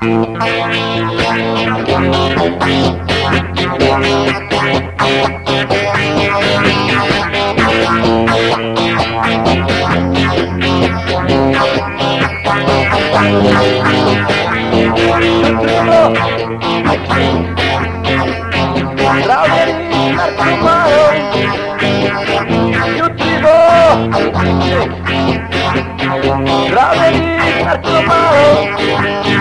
Roślinne wodorostle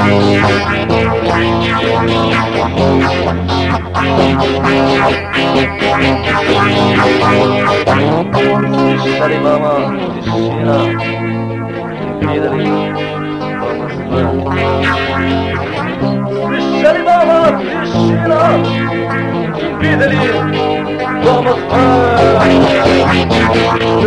słamają Jutro Ranieni mornaje Stary mama, Widali Stary mama,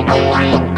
Bye.